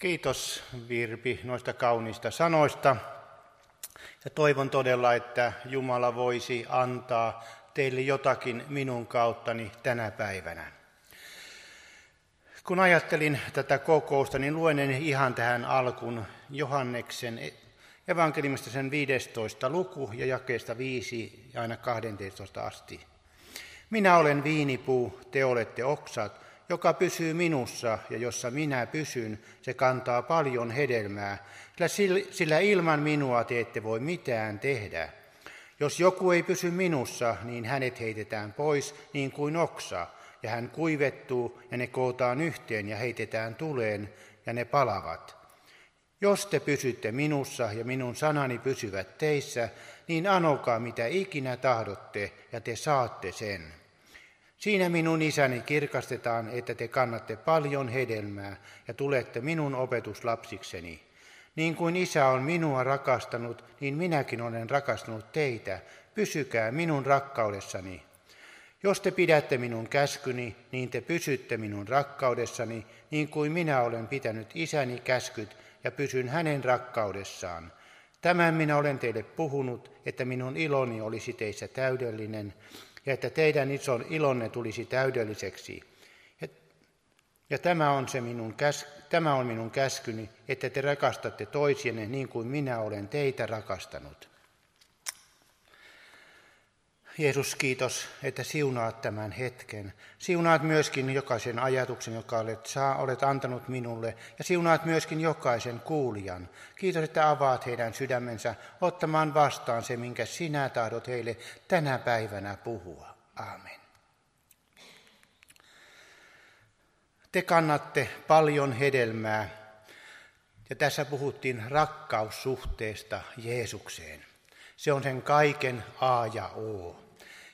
Kiitos Virpi noista kauniista sanoista. Ja toivon todella, että Jumala voisi antaa teille jotakin minun kauttani tänä päivänä. Kun ajattelin tätä kokousta, niin luen ihan tähän alkuun Johanneksen evankeliumista sen 15 luku ja jakeesta 5 ja aina 12 asti. Minä olen viinipuu, te olette oksat, joka pysyy minussa ja jossa minä pysyn, se kantaa paljon hedelmää, sillä ilman minua te ette voi mitään tehdä. Jos joku ei pysy minussa, niin hänet heitetään pois niin kuin oksa, ja hän kuivettuu ja ne kootaan yhteen ja heitetään tuleen ja ne palavat. Jos te pysytte minussa ja minun sanani pysyvät teissä, niin anokaa mitä ikinä tahdotte ja te saatte sen. Siinä minun isäni kirkastetaan, että te kannatte paljon hedelmää ja tulette minun opetuslapsikseni. Niin kuin isä on minua rakastanut, niin minäkin olen rakastanut teitä. Pysykää minun rakkaudessani. Jos te pidätte minun käskyni, niin te pysytte minun rakkaudessani, niin kuin minä olen pitänyt isäni käskyt ja pysyn hänen rakkaudessaan. Tämän minä olen teille puhunut, että minun iloni olisi teissä täydellinen ja että teidän ison ilonne tulisi täydelliseksi. Ja, ja tämä, on se minun käs, tämä on minun käskyni, että te rakastatte toisienne niin kuin minä olen teitä rakastanut. Jeesus, kiitos, että siunaat tämän hetken. Siunaat myöskin jokaisen ajatuksen, joka olet, saa, olet antanut minulle, ja siunaat myöskin jokaisen kuulijan. Kiitos, että avaat heidän sydämensä ottamaan vastaan se, minkä sinä tahdot heille tänä päivänä puhua. Aamen. Te kannatte paljon hedelmää, ja tässä puhuttiin rakkaussuhteesta Jeesukseen. Se on sen kaiken A ja O.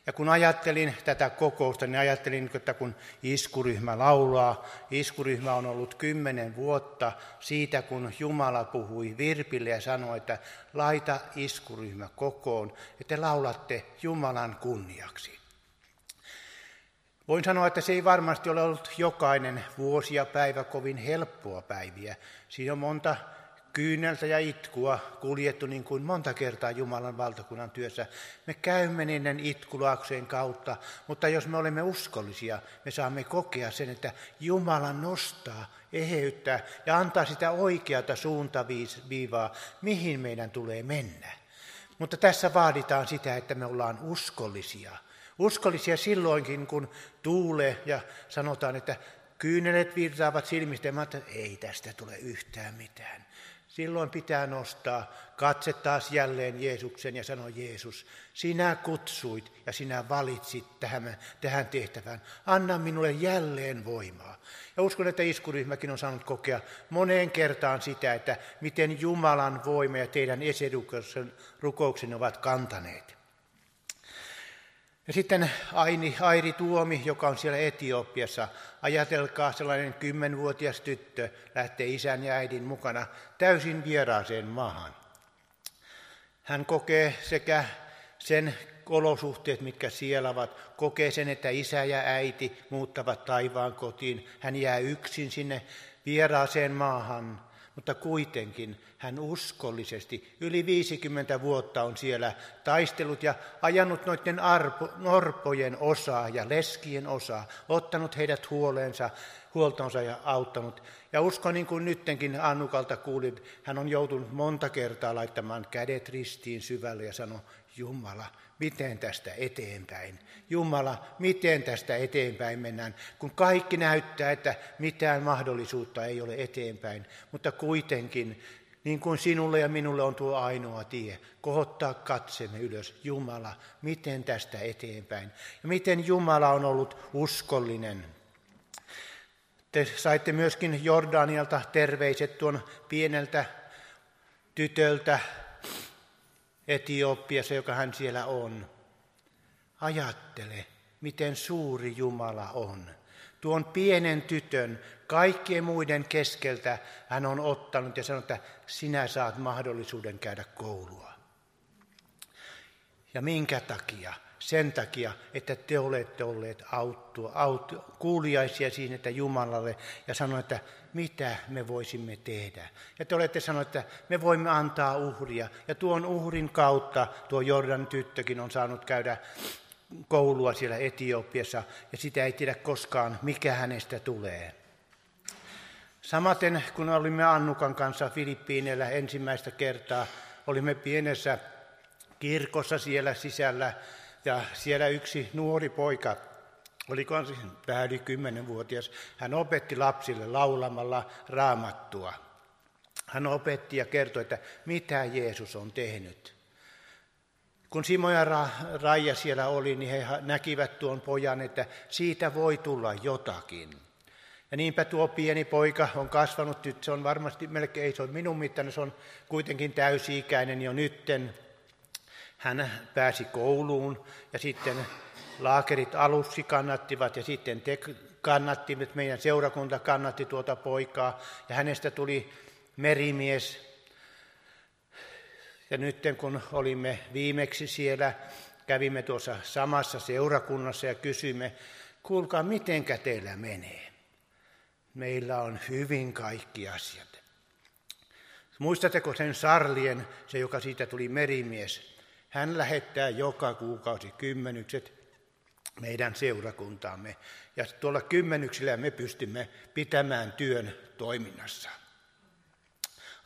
Ja kun ajattelin tätä kokousta, niin ajattelin, että kun iskuryhmä laulaa, iskuryhmä on ollut kymmenen vuotta siitä, kun Jumala puhui Virpille ja sanoi, että laita iskuryhmä kokoon, että te laulatte Jumalan kunniaksi. Voin sanoa, että se ei varmasti ole ollut jokainen vuosi ja päivä kovin helppoa päiviä. Siinä on monta kyyneltä ja itkua kuljettu niin kuin monta kertaa Jumalan valtakunnan työssä. Me käymme niiden itkulaaksojen kautta, mutta jos me olemme uskollisia, me saamme kokea sen, että Jumala nostaa, eheyttää ja antaa sitä oikeata suuntaviivaa, mihin meidän tulee mennä. Mutta tässä vaaditaan sitä, että me ollaan uskollisia. Uskollisia silloinkin, kun tuulee ja sanotaan, että kyynelet virtaavat silmistä ja että ei tästä tule yhtään mitään. Silloin pitää nostaa katse taas jälleen Jeesuksen ja sanoa, Jeesus, sinä kutsuit ja sinä valitsit tähän, tähän tehtävään. Anna minulle jälleen voimaa. Ja uskon, että iskuryhmäkin on saanut kokea moneen kertaan sitä, että miten Jumalan voima ja teidän esirukouksen ovat kantaneet. Ja sitten Aini, Airi Tuomi, joka on siellä Etiopiassa, ajatelkaa sellainen kymmenvuotias tyttö lähtee isän ja äidin mukana täysin vieraaseen maahan. Hän kokee sekä sen olosuhteet, mitkä siellä ovat, kokee sen, että isä ja äiti muuttavat taivaan kotiin. Hän jää yksin sinne vieraaseen maahan mutta kuitenkin hän uskollisesti yli 50 vuotta on siellä taistellut ja ajanut noiden arpo, norpojen osaa ja leskien osaa, ottanut heidät huoleensa, huoltonsa ja auttanut. Ja uskon niin kuin nyttenkin Annukalta kuulin, hän on joutunut monta kertaa laittamaan kädet ristiin syvälle ja sanoi, Jumala, miten tästä eteenpäin? Jumala, miten tästä eteenpäin mennään? Kun kaikki näyttää, että mitään mahdollisuutta ei ole eteenpäin, mutta kuitenkin, niin kuin sinulle ja minulle on tuo ainoa tie, kohottaa katsemme ylös. Jumala, miten tästä eteenpäin? Ja miten Jumala on ollut uskollinen? Te saitte myöskin Jordanialta terveiset tuon pieneltä tytöltä, Etiopiassa, joka hän siellä on. Ajattele, miten suuri Jumala on. Tuon pienen tytön kaikkien muiden keskeltä hän on ottanut ja sanonut, että sinä saat mahdollisuuden käydä koulua. Ja minkä takia? Sen takia, että te olette olleet auttua, aut, kuuliaisia siinä että Jumalalle ja sanoa, että mitä me voisimme tehdä. Ja te olette sanoneet, että me voimme antaa uhria. Ja tuon uhrin kautta tuo Jordan tyttökin on saanut käydä koulua siellä Etiopiassa ja sitä ei tiedä koskaan, mikä hänestä tulee. Samaten kun olimme Annukan kanssa Filippiineillä ensimmäistä kertaa, olimme pienessä kirkossa siellä sisällä ja siellä yksi nuori poika, olikohan siis vähän yli kymmenenvuotias, hän opetti lapsille laulamalla raamattua. Hän opetti ja kertoi, että mitä Jeesus on tehnyt. Kun Simo ja Ra- Raija siellä oli, niin he näkivät tuon pojan, että siitä voi tulla jotakin. Ja niinpä tuo pieni poika on kasvanut nyt, se on varmasti melkein, ei se ole minun mittainen, se on kuitenkin täysi-ikäinen jo nytten. Hän pääsi kouluun ja sitten laakerit aluksi kannattivat ja sitten te kannattivat, meidän seurakunta kannatti tuota poikaa ja hänestä tuli merimies. Ja nyt kun olimme viimeksi siellä, kävimme tuossa samassa seurakunnassa ja kysyimme, kuulkaa, mitenkä teillä menee? Meillä on hyvin kaikki asiat. Muistatteko sen Sarlien, se joka siitä tuli merimies? Hän lähettää joka kuukausi kymmenykset meidän seurakuntaamme. Ja tuolla kymmenyksillä me pystymme pitämään työn toiminnassa.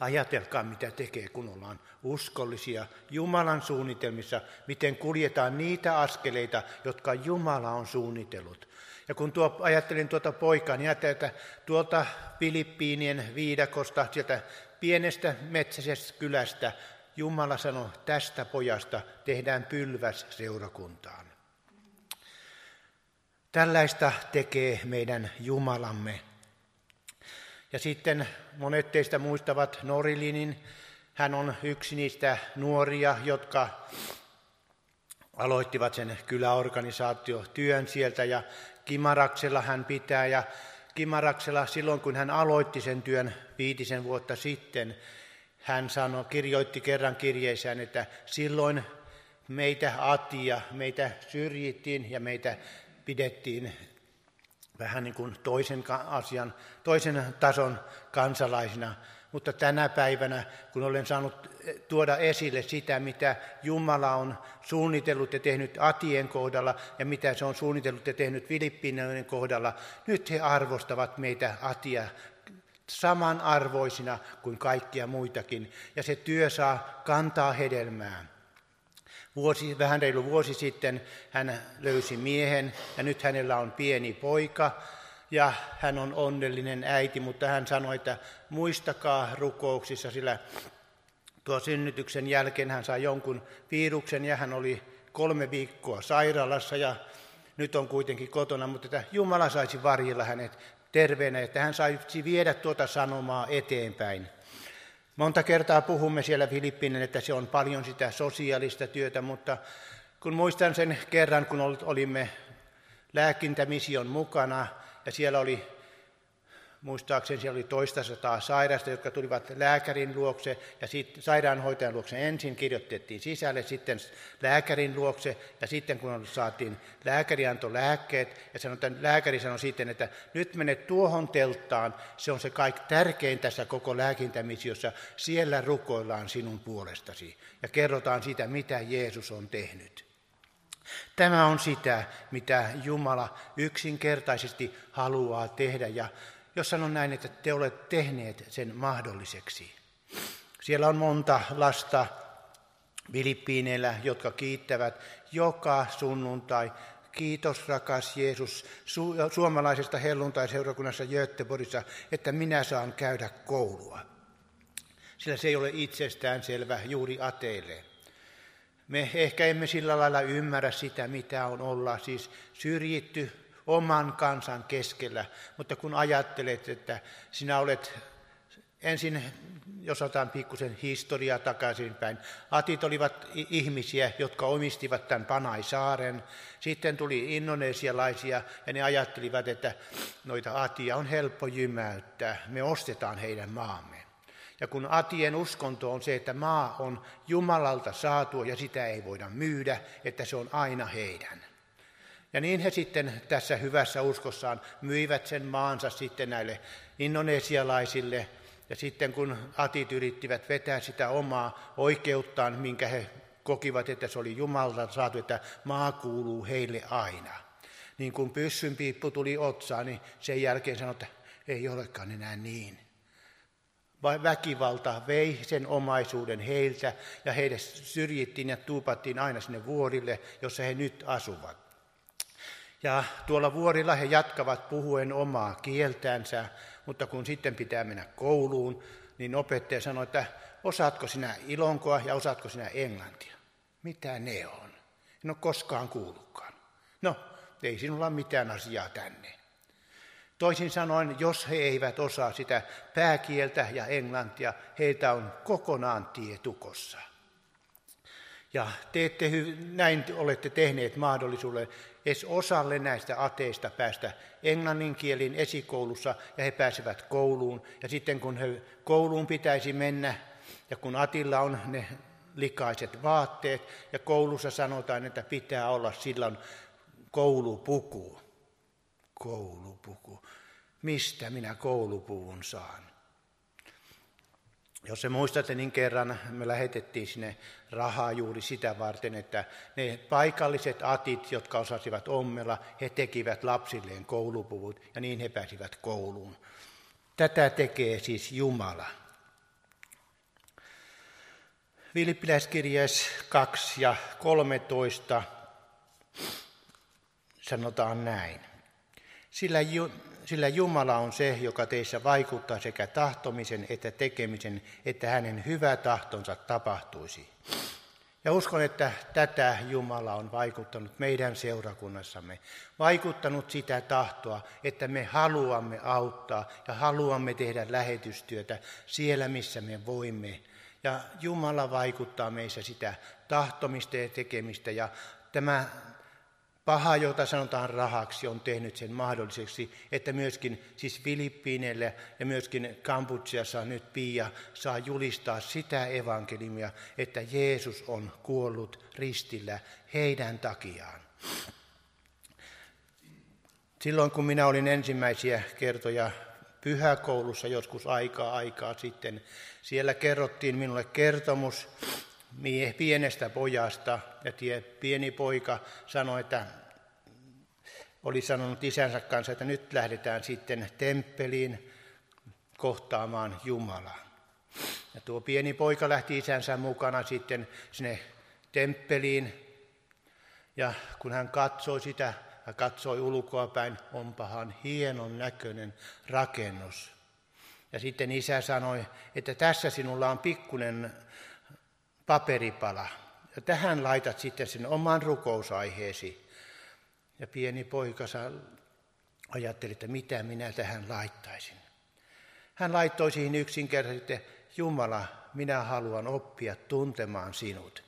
Ajatelkaa, mitä tekee, kun ollaan uskollisia Jumalan suunnitelmissa, miten kuljetaan niitä askeleita, jotka Jumala on suunnitellut. Ja kun tuo, ajattelin tuota poikaa, niin ajattelin, että tuolta Filippiinien viidakosta, sieltä pienestä metsäisestä kylästä, Jumala sanoi, tästä pojasta tehdään pylväs seurakuntaan. Tällaista tekee meidän Jumalamme. Ja sitten monet teistä muistavat Norilinin. Hän on yksi niistä nuoria, jotka aloittivat sen kyläorganisaatiotyön sieltä ja Kimaraksella hän pitää ja Kimaraksella silloin kun hän aloitti sen työn viitisen vuotta sitten, hän sanoi, kirjoitti kerran kirjeessään, että silloin meitä atia, meitä syrjittiin ja meitä pidettiin vähän niin kuin toisen asian, toisen tason kansalaisina. Mutta tänä päivänä, kun olen saanut tuoda esille sitä, mitä Jumala on suunnitellut ja tehnyt Atien kohdalla ja mitä se on suunnitellut ja tehnyt Filippiinien kohdalla, nyt he arvostavat meitä Atia samanarvoisina kuin kaikkia muitakin. Ja se työ saa kantaa hedelmää. Vuosi, vähän reilu vuosi sitten hän löysi miehen ja nyt hänellä on pieni poika ja hän on onnellinen äiti, mutta hän sanoi, että muistakaa rukouksissa, sillä tuo synnytyksen jälkeen hän sai jonkun viruksen ja hän oli kolme viikkoa sairaalassa ja nyt on kuitenkin kotona, mutta että Jumala saisi varjella hänet terveenä, että hän saisi viedä tuota sanomaa eteenpäin. Monta kertaa puhumme siellä Filippinen, että se on paljon sitä sosiaalista työtä, mutta kun muistan sen kerran, kun olimme lääkintämission mukana ja siellä oli muistaakseni siellä oli toista sataa sairasta, jotka tulivat lääkärin luokse ja sitten sairaanhoitajan luokse ensin kirjoitettiin sisälle, sitten lääkärin luokse ja sitten kun saatiin lääkäri antoi lääkkeet ja että lääkäri sanoi sitten, että nyt menet tuohon telttaan, se on se kaikki tärkein tässä koko lääkintämissiossa, siellä rukoillaan sinun puolestasi ja kerrotaan sitä, mitä Jeesus on tehnyt. Tämä on sitä, mitä Jumala yksinkertaisesti haluaa tehdä ja jos sanon näin, että te olette tehneet sen mahdolliseksi. Siellä on monta lasta Filippiineillä, jotka kiittävät joka sunnuntai. Kiitos rakas Jeesus su- suomalaisesta helluntai-seurakunnassa Göteborgissa, että minä saan käydä koulua. Sillä se ei ole itsestään selvä juuri ateille. Me ehkä emme sillä lailla ymmärrä sitä, mitä on olla siis syrjitty, oman kansan keskellä. Mutta kun ajattelet, että sinä olet ensin, jos otan pikkusen historiaa takaisinpäin, atit olivat ihmisiä, jotka omistivat tämän Panaisaaren. Sitten tuli indonesialaisia ja ne ajattelivat, että noita atia on helppo jymäyttää, me ostetaan heidän maamme. Ja kun atien uskonto on se, että maa on Jumalalta saatu ja sitä ei voida myydä, että se on aina heidän. Ja niin he sitten tässä hyvässä uskossaan myivät sen maansa sitten näille indonesialaisille. Ja sitten kun atit yrittivät vetää sitä omaa oikeuttaan, minkä he kokivat, että se oli Jumalalta saatu, että maa kuuluu heille aina. Niin kun pyssynpiippu tuli otsaan, niin sen jälkeen sanoi, että ei olekaan enää niin. Väkivalta vei sen omaisuuden heiltä ja heidät syrjittiin ja tuupattiin aina sinne vuorille, jossa he nyt asuvat. Ja tuolla vuorilla he jatkavat puhuen omaa kieltänsä, mutta kun sitten pitää mennä kouluun, niin opettaja sanoi, että osaatko sinä ilonkoa ja osaatko sinä englantia? Mitä ne on? En ole koskaan kuullutkaan. No, ei sinulla ole mitään asiaa tänne. Toisin sanoen, jos he eivät osaa sitä pääkieltä ja englantia, heiltä on kokonaan tie tukossa. Ja te ette, näin olette tehneet mahdollisuuden edes osalle näistä ateista päästä englanninkielin esikoulussa ja he pääsevät kouluun. Ja sitten kun he kouluun pitäisi mennä ja kun Atilla on ne likaiset vaatteet ja koulussa sanotaan, että pitää olla silloin koulupuku. Koulupuku. Mistä minä koulupuvun saan? Jos se muistatte, niin kerran me lähetettiin sinne rahaa juuri sitä varten, että ne paikalliset atit, jotka osasivat ommella, he tekivät lapsilleen koulupuvut ja niin he pääsivät kouluun. Tätä tekee siis Jumala. Vilppiläiskirjeessä 2 ja 13 sanotaan näin. Sillä, sillä Jumala on se, joka teissä vaikuttaa sekä tahtomisen että tekemisen, että hänen hyvä tahtonsa tapahtuisi. Ja uskon, että tätä Jumala on vaikuttanut meidän seurakunnassamme, vaikuttanut sitä tahtoa, että me haluamme auttaa ja haluamme tehdä lähetystyötä siellä, missä me voimme. Ja Jumala vaikuttaa meissä sitä tahtomista ja tekemistä. Ja tämä Paha, jota sanotaan rahaksi, on tehnyt sen mahdolliseksi, että myöskin siis Filippiineille ja myöskin Kamputsiassa nyt Pia saa julistaa sitä evankeliumia, että Jeesus on kuollut ristillä heidän takiaan. Silloin kun minä olin ensimmäisiä kertoja pyhäkoulussa joskus aikaa aikaa sitten, siellä kerrottiin minulle kertomus pienestä pojasta, ja tie, pieni poika sanoi, että oli sanonut isänsä kanssa, että nyt lähdetään sitten temppeliin kohtaamaan Jumalaa. Ja tuo pieni poika lähti isänsä mukana sitten sinne temppeliin, ja kun hän katsoi sitä, ja katsoi ulkoa päin, onpahan hienon näköinen rakennus. Ja sitten isä sanoi, että tässä sinulla on pikkunen paperipala. Ja tähän laitat sitten sen oman rukousaiheesi. Ja pieni poika ajatteli, että mitä minä tähän laittaisin. Hän laittoi siihen yksinkertaisesti, että Jumala, minä haluan oppia tuntemaan sinut.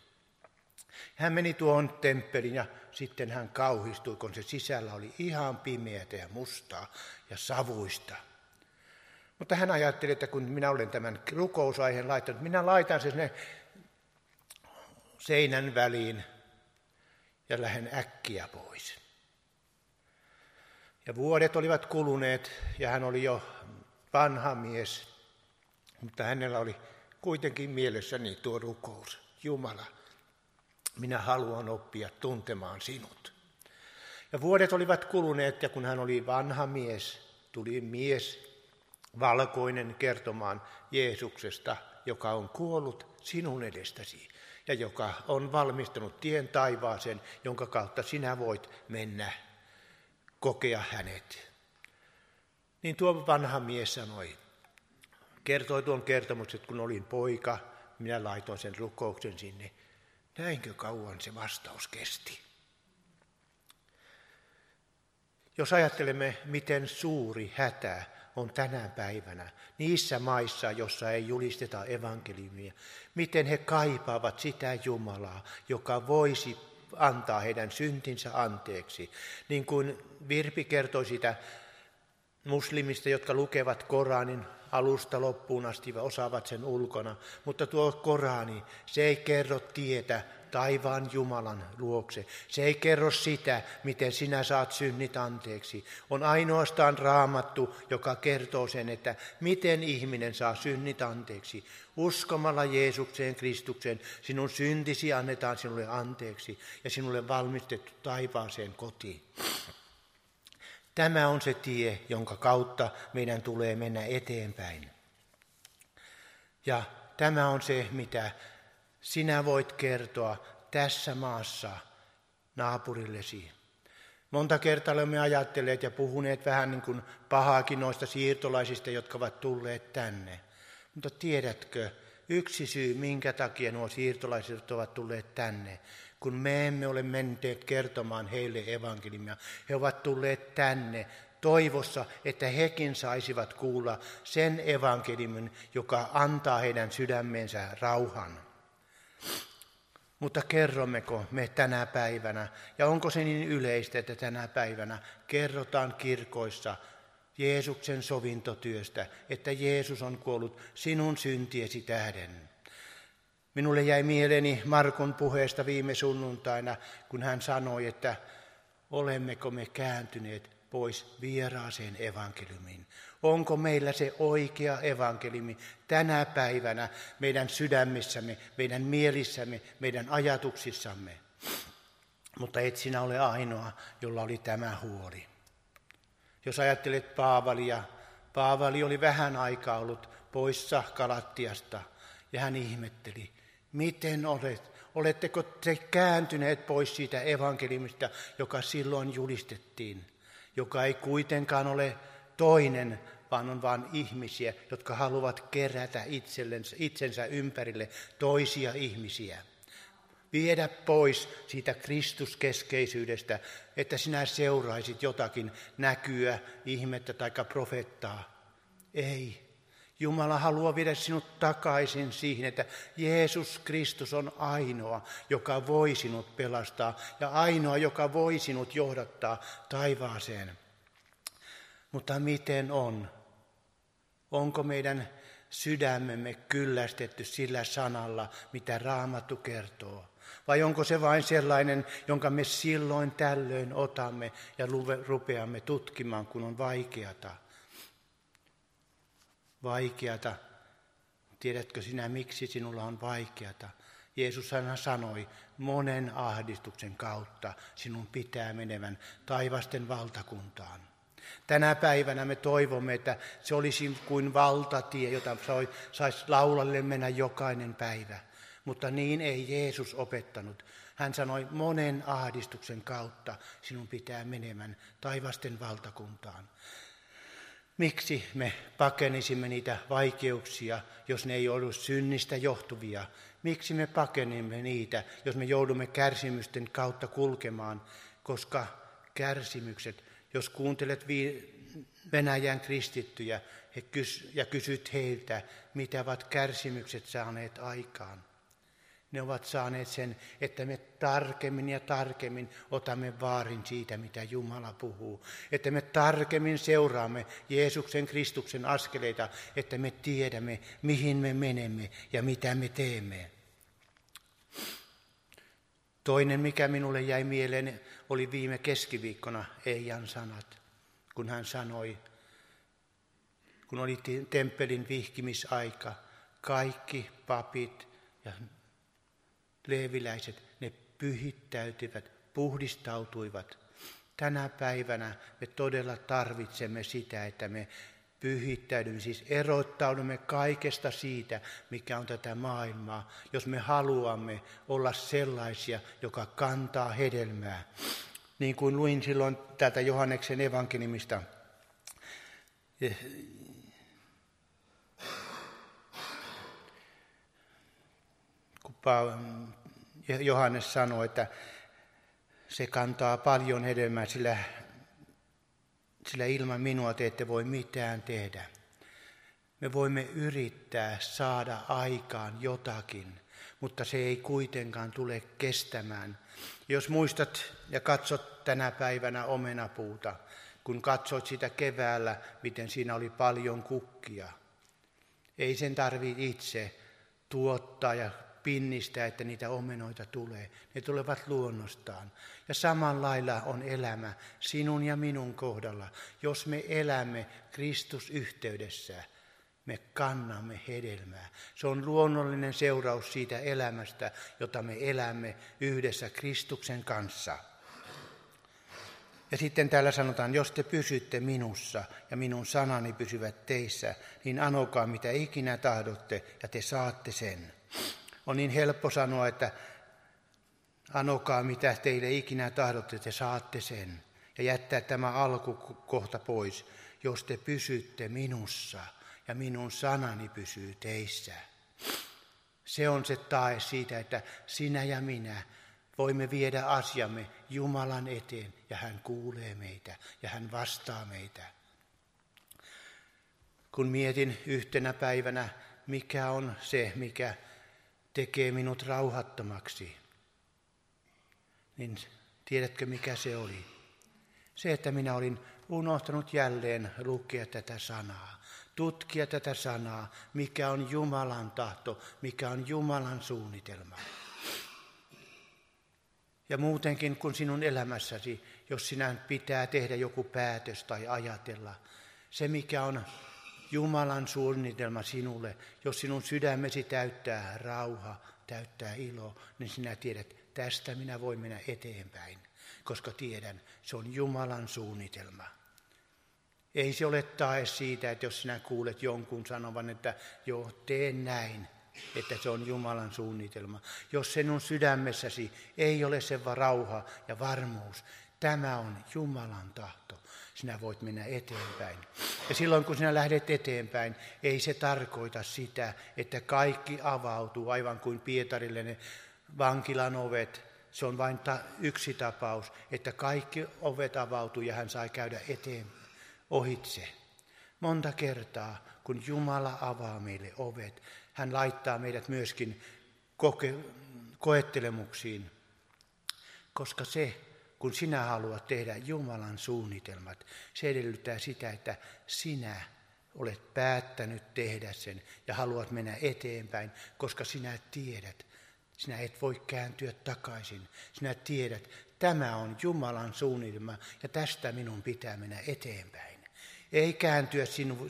Hän meni tuohon temppeliin ja sitten hän kauhistui, kun se sisällä oli ihan pimeätä ja mustaa ja savuista. Mutta hän ajatteli, että kun minä olen tämän rukousaiheen laittanut, minä laitan sen sinne seinän väliin ja lähden äkkiä pois. Ja vuodet olivat kuluneet ja hän oli jo vanha mies, mutta hänellä oli kuitenkin mielessäni tuo rukous. Jumala, minä haluan oppia tuntemaan sinut. Ja vuodet olivat kuluneet ja kun hän oli vanha mies, tuli mies, valkoinen kertomaan Jeesuksesta, joka on kuollut sinun edestäsi ja joka on valmistunut tien taivaaseen, jonka kautta sinä voit mennä, kokea hänet. Niin tuo vanha mies sanoi, kertoi tuon kertomuksen, että kun olin poika, minä laitoin sen rukouksen sinne. Näinkö kauan se vastaus kesti? Jos ajattelemme, miten suuri hätä on tänä päivänä niissä maissa, jossa ei julisteta evankeliumia, miten he kaipaavat sitä Jumalaa, joka voisi antaa heidän syntinsä anteeksi. Niin kuin Virpi kertoi sitä muslimista, jotka lukevat Koranin alusta loppuun asti ja osaavat sen ulkona. Mutta tuo Korani, se ei kerro tietä taivaan Jumalan luokse. Se ei kerro sitä, miten sinä saat synnit anteeksi. On ainoastaan raamattu, joka kertoo sen, että miten ihminen saa synnit anteeksi. Uskomalla Jeesukseen Kristukseen sinun syntisi annetaan sinulle anteeksi ja sinulle valmistettu taivaaseen kotiin. Tämä on se tie, jonka kautta meidän tulee mennä eteenpäin. Ja tämä on se, mitä sinä voit kertoa tässä maassa naapurillesi. Monta kertaa olemme ajatelleet ja puhuneet vähän niin kuin pahaakin noista siirtolaisista, jotka ovat tulleet tänne. Mutta tiedätkö, yksi syy, minkä takia nuo siirtolaiset ovat tulleet tänne, kun me emme ole menneet kertomaan heille evankeliumia. He ovat tulleet tänne toivossa, että hekin saisivat kuulla sen evankeliumin, joka antaa heidän sydämensä rauhan. Mutta kerrommeko me tänä päivänä, ja onko se niin yleistä, että tänä päivänä kerrotaan kirkoissa Jeesuksen sovintotyöstä, että Jeesus on kuollut sinun syntiesi tähden. Minulle jäi mieleeni Markon puheesta viime sunnuntaina, kun hän sanoi, että olemmeko me kääntyneet pois vieraaseen evankeliumiin. Onko meillä se oikea evankeliumi tänä päivänä meidän sydämissämme, meidän mielissämme, meidän ajatuksissamme? Mutta et sinä ole ainoa, jolla oli tämä huoli. Jos ajattelet Paavalia, Paavali oli vähän aikaa ollut poissa Kalattiasta ja hän ihmetteli, miten olet, oletteko te kääntyneet pois siitä evankeliumista, joka silloin julistettiin, joka ei kuitenkaan ole toinen, vaan on vain ihmisiä, jotka haluavat kerätä itsellensä, itsensä ympärille toisia ihmisiä. Viedä pois siitä Kristuskeskeisyydestä, että sinä seuraisit jotakin näkyä, ihmettä tai profettaa. Ei. Jumala haluaa viedä sinut takaisin siihen, että Jeesus Kristus on ainoa, joka voi sinut pelastaa ja ainoa, joka voi sinut johdattaa taivaaseen. Mutta miten on? Onko meidän sydämemme kyllästetty sillä sanalla, mitä Raamattu kertoo? Vai onko se vain sellainen, jonka me silloin tällöin otamme ja rupeamme tutkimaan, kun on vaikeata? Vaikeata. Tiedätkö sinä, miksi sinulla on vaikeata? Jeesus sanoi, monen ahdistuksen kautta sinun pitää menevän taivasten valtakuntaan. Tänä päivänä me toivomme, että se olisi kuin valtatie, jota saisi laulalle mennä jokainen päivä. Mutta niin ei Jeesus opettanut. Hän sanoi monen ahdistuksen kautta sinun pitää menemään taivasten valtakuntaan. Miksi me pakenisimme niitä vaikeuksia, jos ne ei ollut synnistä johtuvia? Miksi me pakenimme niitä, jos me joudumme kärsimysten kautta kulkemaan? Koska kärsimykset jos kuuntelet Venäjän kristittyjä ja kysyt heiltä, mitä ovat kärsimykset saaneet aikaan. Ne ovat saaneet sen, että me tarkemmin ja tarkemmin otamme vaarin siitä, mitä Jumala puhuu. Että me tarkemmin seuraamme Jeesuksen Kristuksen askeleita, että me tiedämme, mihin me menemme ja mitä me teemme. Toinen, mikä minulle jäi mieleen, oli viime keskiviikkona Eijan sanat, kun hän sanoi, kun oli temppelin vihkimisaika, kaikki papit ja leeviläiset, ne pyhittäytyivät, puhdistautuivat. Tänä päivänä me todella tarvitsemme sitä, että me pyhittäydymme, siis erottaudumme kaikesta siitä, mikä on tätä maailmaa, jos me haluamme olla sellaisia, joka kantaa hedelmää. Niin kuin luin silloin täältä Johanneksen evankelimista, Johannes sanoi, että se kantaa paljon hedelmää, sillä sillä ilman minua te ette voi mitään tehdä. Me voimme yrittää saada aikaan jotakin, mutta se ei kuitenkaan tule kestämään. Jos muistat ja katsot tänä päivänä omenapuuta, kun katsoit sitä keväällä, miten siinä oli paljon kukkia. Ei sen tarvitse itse tuottaa ja pinnistää, että niitä omenoita tulee. Ne tulevat luonnostaan. Ja saman lailla on elämä sinun ja minun kohdalla. Jos me elämme Kristus yhteydessä, me kannamme hedelmää. Se on luonnollinen seuraus siitä elämästä, jota me elämme yhdessä Kristuksen kanssa. Ja sitten täällä sanotaan, jos te pysytte minussa ja minun sanani pysyvät teissä, niin anokaa mitä ikinä tahdotte ja te saatte sen. On niin helppo sanoa, että anokaa mitä teille ikinä tahdotte, te saatte sen. Ja jättää tämä alku kohta pois, jos te pysytte minussa ja minun sanani pysyy teissä. Se on se tae siitä, että sinä ja minä voimme viedä asiamme Jumalan eteen ja hän kuulee meitä ja hän vastaa meitä. Kun mietin yhtenä päivänä, mikä on se, mikä tekee minut rauhattomaksi, niin tiedätkö mikä se oli? Se, että minä olin unohtanut jälleen lukea tätä sanaa, tutkia tätä sanaa, mikä on Jumalan tahto, mikä on Jumalan suunnitelma. Ja muutenkin kun sinun elämässäsi, jos sinä pitää tehdä joku päätös tai ajatella, se mikä on Jumalan suunnitelma sinulle, jos sinun sydämesi täyttää rauha, täyttää ilo, niin sinä tiedät, tästä minä voin mennä eteenpäin, koska tiedän, se on Jumalan suunnitelma. Ei se ole tae siitä, että jos sinä kuulet jonkun sanovan, että joo, tee näin, että se on Jumalan suunnitelma. Jos sinun sydämessäsi ei ole se rauha ja varmuus, tämä on Jumalan tahto. Sinä voit mennä eteenpäin. Ja silloin kun sinä lähdet eteenpäin, ei se tarkoita sitä, että kaikki avautuu aivan kuin Pietarille ne vankilan ovet. Se on vain ta- yksi tapaus, että kaikki ovet avautuu ja hän sai käydä eteen ohitse. Monta kertaa, kun Jumala avaa meille ovet, hän laittaa meidät myöskin koke- koettelemuksiin, koska se, kun sinä haluat tehdä Jumalan suunnitelmat, se edellyttää sitä, että sinä olet päättänyt tehdä sen ja haluat mennä eteenpäin, koska sinä tiedät, sinä et voi kääntyä takaisin. Sinä tiedät, tämä on Jumalan suunnitelma ja tästä minun pitää mennä eteenpäin. Ei kääntyä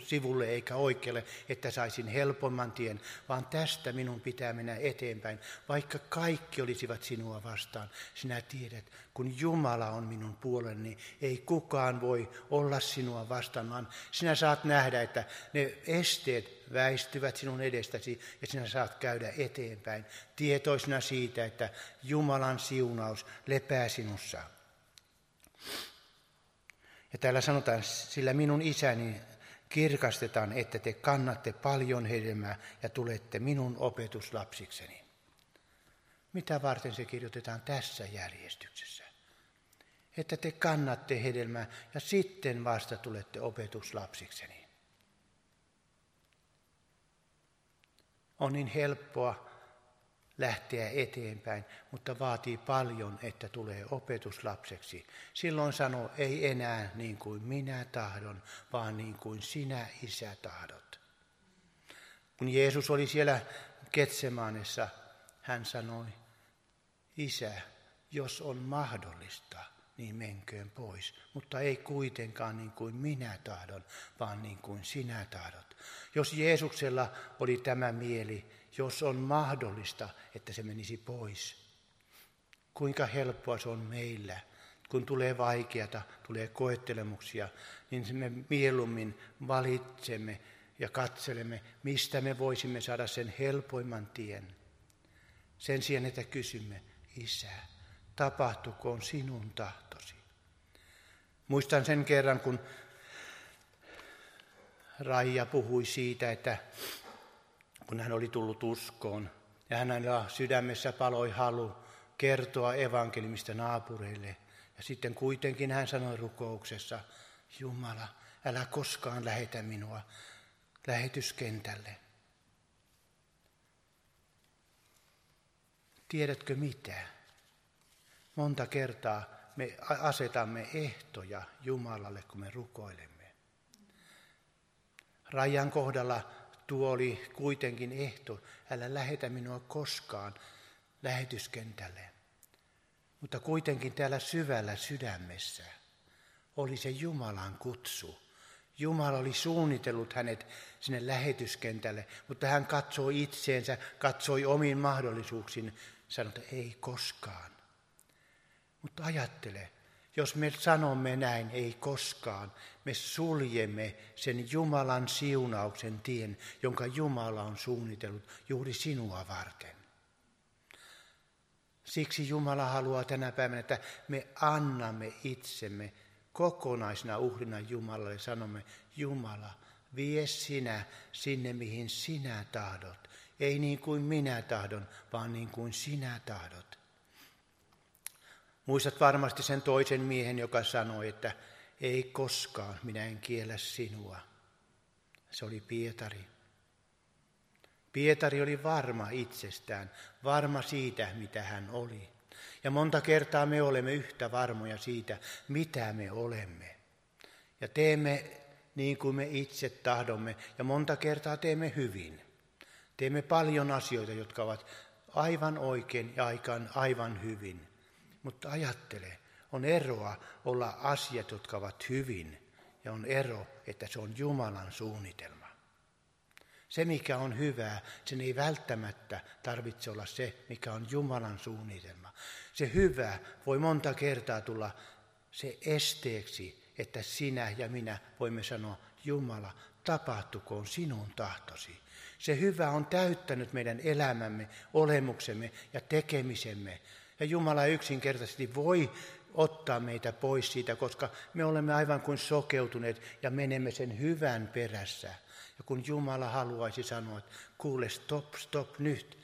sivulle eikä oikealle, että saisin helpomman tien, vaan tästä minun pitää mennä eteenpäin. Vaikka kaikki olisivat sinua vastaan, sinä tiedät, kun Jumala on minun puoleni, ei kukaan voi olla sinua vastaan, vaan sinä saat nähdä, että ne esteet väistyvät sinun edestäsi ja sinä saat käydä eteenpäin, tietoisena siitä, että Jumalan siunaus lepää sinussa. Ja täällä sanotaan, sillä minun isäni kirkastetaan, että te kannatte paljon hedelmää ja tulette minun opetuslapsikseni. Mitä varten se kirjoitetaan tässä järjestyksessä? Että te kannatte hedelmää ja sitten vasta tulette opetuslapsikseni. On niin helppoa lähteä eteenpäin, mutta vaatii paljon, että tulee opetuslapseksi. Silloin sanoo, ei enää niin kuin minä tahdon, vaan niin kuin sinä, isä, tahdot. Kun Jeesus oli siellä Ketsemaanessa, hän sanoi, isä, jos on mahdollista, niin menköön pois. Mutta ei kuitenkaan niin kuin minä tahdon, vaan niin kuin sinä tahdot. Jos Jeesuksella oli tämä mieli, jos on mahdollista, että se menisi pois. Kuinka helppoa se on meillä, kun tulee vaikeata, tulee koettelemuksia, niin me mieluummin valitsemme ja katselemme, mistä me voisimme saada sen helpoimman tien. Sen sijaan, että kysymme, Isä, tapahtukoon sinun tahtosi. Muistan sen kerran, kun Raija puhui siitä, että kun hän oli tullut uskoon. Ja hänellä sydämessä paloi halu kertoa evankelimista naapureille. Ja sitten kuitenkin hän sanoi rukouksessa, Jumala, älä koskaan lähetä minua lähetyskentälle. Tiedätkö mitä? Monta kertaa me asetamme ehtoja Jumalalle, kun me rukoilemme. Rajan kohdalla tuo oli kuitenkin ehto, älä lähetä minua koskaan lähetyskentälle. Mutta kuitenkin täällä syvällä sydämessä oli se Jumalan kutsu. Jumala oli suunnitellut hänet sinne lähetyskentälle, mutta hän katsoi itseensä, katsoi omiin mahdollisuuksiin, sanoi, että ei koskaan. Mutta ajattele, jos me sanomme näin, ei koskaan, me suljemme sen Jumalan siunauksen tien, jonka Jumala on suunnitellut juuri sinua varten. Siksi Jumala haluaa tänä päivänä, että me annamme itsemme kokonaisena uhrina Jumalalle. Sanomme, Jumala, vie sinä sinne, mihin sinä tahdot. Ei niin kuin minä tahdon, vaan niin kuin sinä tahdot. Muistat varmasti sen toisen miehen, joka sanoi, että ei koskaan minä en kiellä sinua. Se oli Pietari. Pietari oli varma itsestään, varma siitä, mitä hän oli. Ja monta kertaa me olemme yhtä varmoja siitä, mitä me olemme. Ja teemme niin kuin me itse tahdomme, ja monta kertaa teemme hyvin. Teemme paljon asioita, jotka ovat aivan oikein ja aikaan aivan hyvin. Mutta ajattele, on eroa olla asiat, jotka ovat hyvin, ja on ero, että se on Jumalan suunnitelma. Se, mikä on hyvää, sen ei välttämättä tarvitse olla se, mikä on Jumalan suunnitelma. Se hyvä voi monta kertaa tulla se esteeksi, että sinä ja minä voimme sanoa, Jumala, tapahtukoon sinun tahtosi. Se hyvä on täyttänyt meidän elämämme, olemuksemme ja tekemisemme. Ja Jumala yksinkertaisesti voi ottaa meitä pois siitä, koska me olemme aivan kuin sokeutuneet ja menemme sen hyvän perässä. Ja kun Jumala haluaisi sanoa, että kuule, stop, stop nyt,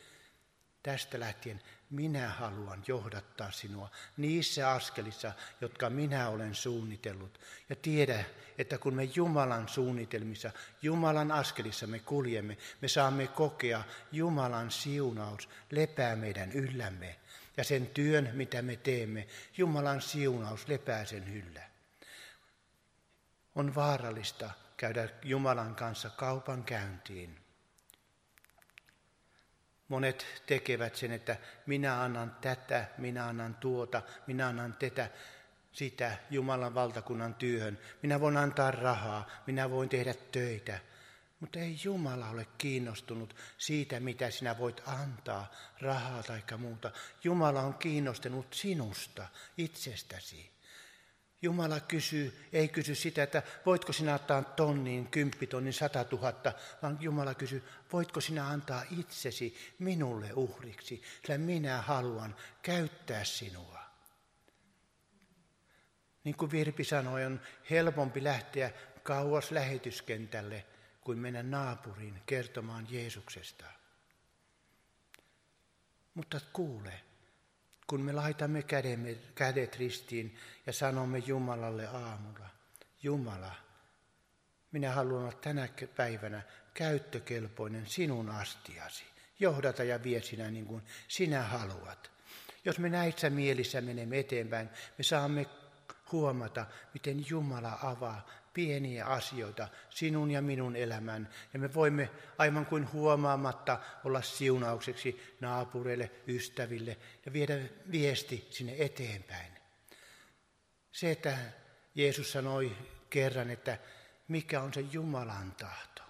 tästä lähtien minä haluan johdattaa sinua niissä askelissa, jotka minä olen suunnitellut. Ja tiedä, että kun me Jumalan suunnitelmissa, Jumalan askelissa me kuljemme, me saamme kokea Jumalan siunaus lepää meidän yllämme. Ja sen työn, mitä me teemme, Jumalan siunaus lepää sen yllä. On vaarallista käydä Jumalan kanssa kaupan käyntiin Monet tekevät sen, että minä annan tätä, minä annan tuota, minä annan tätä, sitä Jumalan valtakunnan työhön. Minä voin antaa rahaa, minä voin tehdä töitä. Mutta ei Jumala ole kiinnostunut siitä, mitä sinä voit antaa, rahaa tai muuta. Jumala on kiinnostunut sinusta, itsestäsi. Jumala kysyy, ei kysy sitä, että voitko sinä antaa tonnin, kymppitonnin, sata tuhatta, vaan Jumala kysyy, voitko sinä antaa itsesi minulle uhriksi, sillä minä haluan käyttää sinua. Niin kuin Virpi sanoi, on helpompi lähteä kauas lähetyskentälle kuin mennä naapuriin kertomaan Jeesuksesta. Mutta kuule, kun me laitamme kädemme, kädet ristiin ja sanomme Jumalalle aamulla, Jumala, minä haluan olla tänä päivänä käyttökelpoinen sinun astiasi. Johdata ja vie sinä niin kuin sinä haluat. Jos me näissä mielissä menemme eteenpäin, me saamme huomata, miten Jumala avaa pieniä asioita sinun ja minun elämän. Ja me voimme aivan kuin huomaamatta olla siunaukseksi naapureille, ystäville ja viedä viesti sinne eteenpäin. Se, että Jeesus sanoi kerran, että mikä on se Jumalan tahto.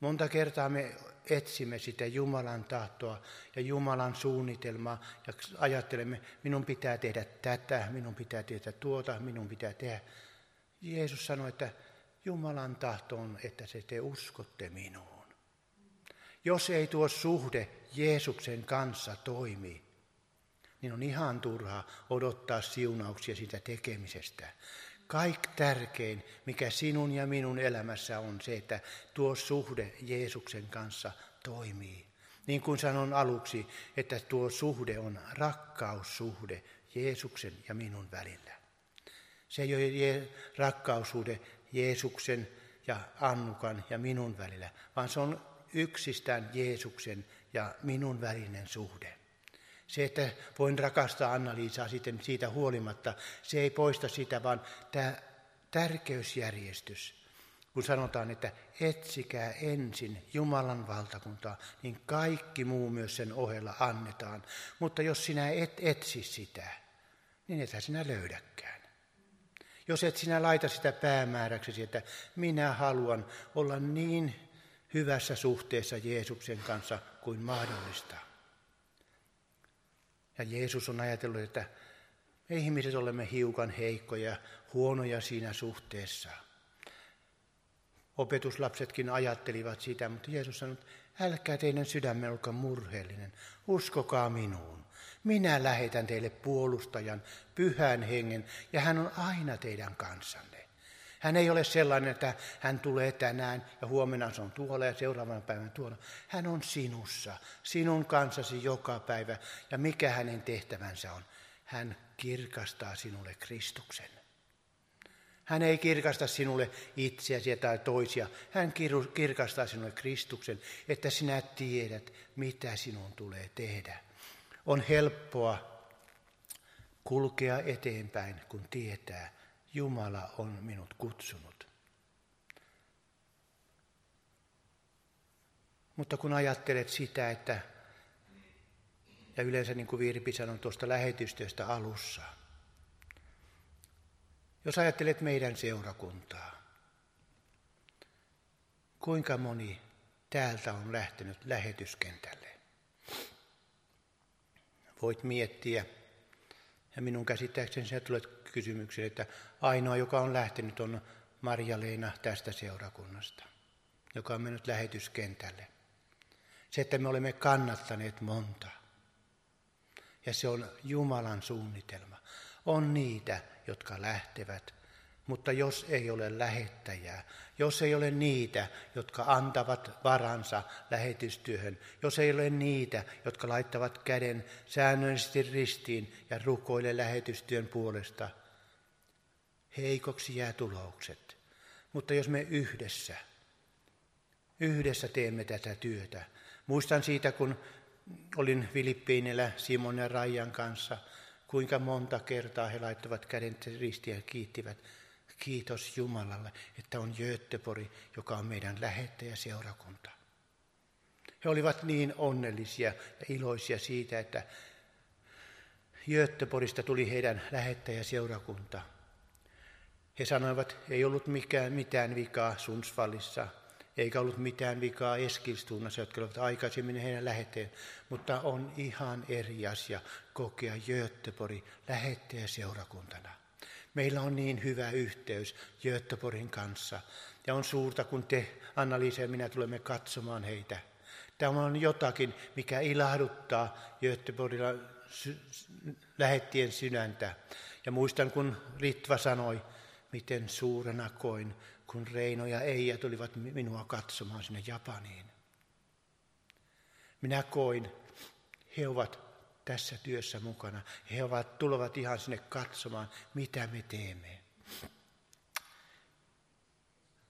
Monta kertaa me etsimme sitä Jumalan tahtoa ja Jumalan suunnitelmaa ja ajattelemme, minun pitää tehdä tätä, minun pitää tehdä tuota, minun pitää tehdä. Jeesus sanoi, että Jumalan tahto on, että se te uskotte minuun. Jos ei tuo suhde Jeesuksen kanssa toimi, niin on ihan turha odottaa siunauksia sitä tekemisestä. Kaik tärkein, mikä sinun ja minun elämässä on se, että tuo suhde Jeesuksen kanssa toimii. Niin kuin sanon aluksi, että tuo suhde on rakkaussuhde Jeesuksen ja minun välillä. Se ei ole rakkaussuhde Jeesuksen ja Annukan ja minun välillä, vaan se on yksistään Jeesuksen ja minun välinen suhde. Se, että voin rakastaa Anna-Liisaa sitten siitä huolimatta, se ei poista sitä, vaan tämä tärkeysjärjestys, kun sanotaan, että etsikää ensin Jumalan valtakuntaa, niin kaikki muu myös sen ohella annetaan. Mutta jos sinä et etsi sitä, niin ethän sinä löydäkään. Jos et sinä laita sitä päämääräksi, että minä haluan olla niin hyvässä suhteessa Jeesuksen kanssa kuin mahdollista. Ja Jeesus on ajatellut, että me ihmiset olemme hiukan heikkoja, huonoja siinä suhteessa. Opetuslapsetkin ajattelivat sitä, mutta Jeesus sanoi, älkää teidän sydämme olkaa murheellinen, uskokaa minuun. Minä lähetän teille puolustajan, pyhän hengen, ja hän on aina teidän kanssanne. Hän ei ole sellainen, että hän tulee tänään ja huomenna se on tuolla ja seuraavan päivän tuolla. Hän on sinussa, sinun kanssasi joka päivä. Ja mikä hänen tehtävänsä on? Hän kirkastaa sinulle Kristuksen. Hän ei kirkasta sinulle itseäsi tai toisia. Hän kirkastaa sinulle Kristuksen, että sinä tiedät, mitä sinun tulee tehdä. On helppoa kulkea eteenpäin, kun tietää, Jumala on minut kutsunut. Mutta kun ajattelet sitä, että, ja yleensä niin kuin Virpi sanoi tuosta lähetystyöstä alussa, jos ajattelet meidän seurakuntaa, kuinka moni täältä on lähtenyt lähetyskentälle? Voit miettiä, ja minun käsittääkseni sinä tulet kysymykseen, että ainoa, joka on lähtenyt, on Marja-Leena tästä seurakunnasta, joka on mennyt lähetyskentälle. Se, että me olemme kannattaneet monta. Ja se on Jumalan suunnitelma. On niitä, jotka lähtevät mutta jos ei ole lähettäjää, jos ei ole niitä, jotka antavat varansa lähetystyöhön, jos ei ole niitä, jotka laittavat käden säännöllisesti ristiin ja rukoile lähetystyön puolesta, heikoksi jää tulokset. Mutta jos me yhdessä, yhdessä teemme tätä työtä. Muistan siitä, kun olin Filippiinillä Simon ja Rajan kanssa, kuinka monta kertaa he laittavat käden ristiin ja kiittivät Kiitos Jumalalle, että on Göteborg, joka on meidän lähettäjä seurakunta. He olivat niin onnellisia ja iloisia siitä, että Göteborgista tuli heidän lähettäjä seurakunta. He sanoivat, ei ollut mikään, mitään vikaa Sundsvallissa, eikä ollut mitään vikaa Eskilstunnassa, jotka olivat aikaisemmin heidän lähettäjä, mutta on ihan eri asia kokea Göteborg lähettäjä seurakuntana. Meillä on niin hyvä yhteys Göteborgin kanssa. Ja on suurta, kun te, anna ja minä tulemme katsomaan heitä. Tämä on jotakin, mikä ilahduttaa Göteborgilla lähettien sydäntä. Ja muistan, kun Ritva sanoi, miten suurena koin, kun Reino ja Eija tulivat minua katsomaan sinne Japaniin. Minä koin, he ovat tässä työssä mukana. He ovat, tulevat ihan sinne katsomaan, mitä me teemme.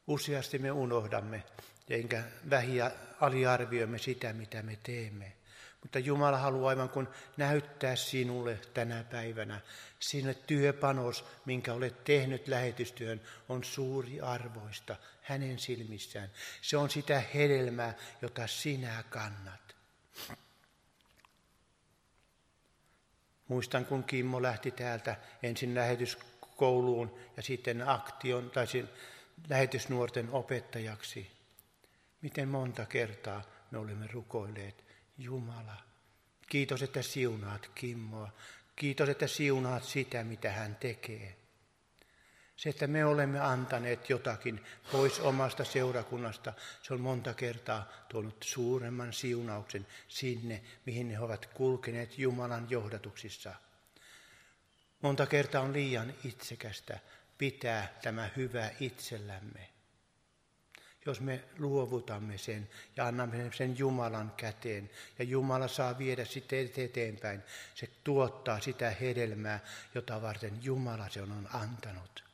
Useasti me unohdamme, enkä vähiä aliarvioimme sitä, mitä me teemme. Mutta Jumala haluaa aivan kun näyttää sinulle tänä päivänä, sinne työpanos, minkä olet tehnyt lähetystyön, on suuri arvoista hänen silmissään. Se on sitä hedelmää, jota sinä kannat. Muistan, kun Kimmo lähti täältä ensin lähetyskouluun ja sitten aktion tai lähetysnuorten opettajaksi. Miten monta kertaa me olemme rukoilleet, Jumala, kiitos, että siunaat Kimmoa. Kiitos, että siunaat sitä, mitä hän tekee. Se, että me olemme antaneet jotakin pois omasta seurakunnasta, se on monta kertaa tuonut suuremman siunauksen sinne, mihin ne ovat kulkeneet Jumalan johdatuksissa. Monta kertaa on liian itsekästä pitää tämä hyvä itsellämme. Jos me luovutamme sen ja annamme sen Jumalan käteen ja Jumala saa viedä sitten eteenpäin, se tuottaa sitä hedelmää, jota varten Jumala se on antanut.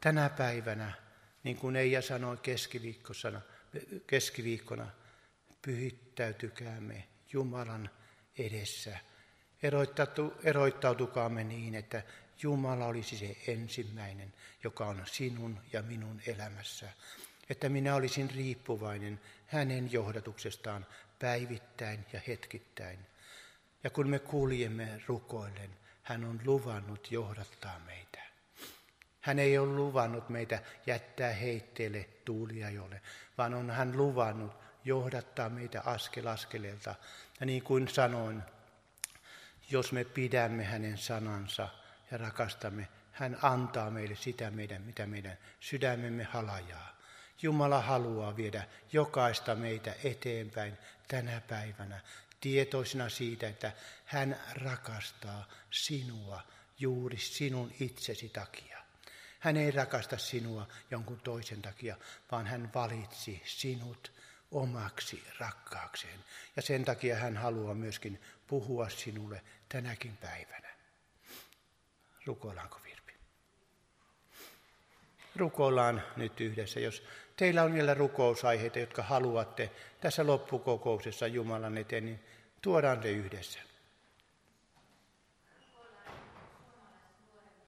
Tänä päivänä, niin kuin Eija sanoi keskiviikkona, keskiviikkona pyhittäytykäämme Jumalan edessä. Eroittautukaamme niin, että Jumala olisi se ensimmäinen, joka on sinun ja minun elämässä. Että minä olisin riippuvainen hänen johdatuksestaan päivittäin ja hetkittäin. Ja kun me kuljemme rukoillen, hän on luvannut johdattaa meitä. Hän ei ole luvannut meitä jättää heitteelle tuuliajolle, vaan on hän luvannut johdattaa meitä askel askeleelta. Ja niin kuin sanoin, jos me pidämme hänen sanansa ja rakastamme, hän antaa meille sitä, meidän, mitä meidän sydämemme halajaa. Jumala haluaa viedä jokaista meitä eteenpäin tänä päivänä, tietoisena siitä, että hän rakastaa sinua juuri sinun itsesi takia. Hän ei rakasta sinua jonkun toisen takia, vaan hän valitsi sinut omaksi rakkaakseen. Ja sen takia hän haluaa myöskin puhua sinulle tänäkin päivänä. Rukoillaanko Virpi? Rukoillaan nyt yhdessä. Jos teillä on vielä rukousaiheita, jotka haluatte tässä loppukokousessa Jumalan eteen, niin tuodaan ne yhdessä.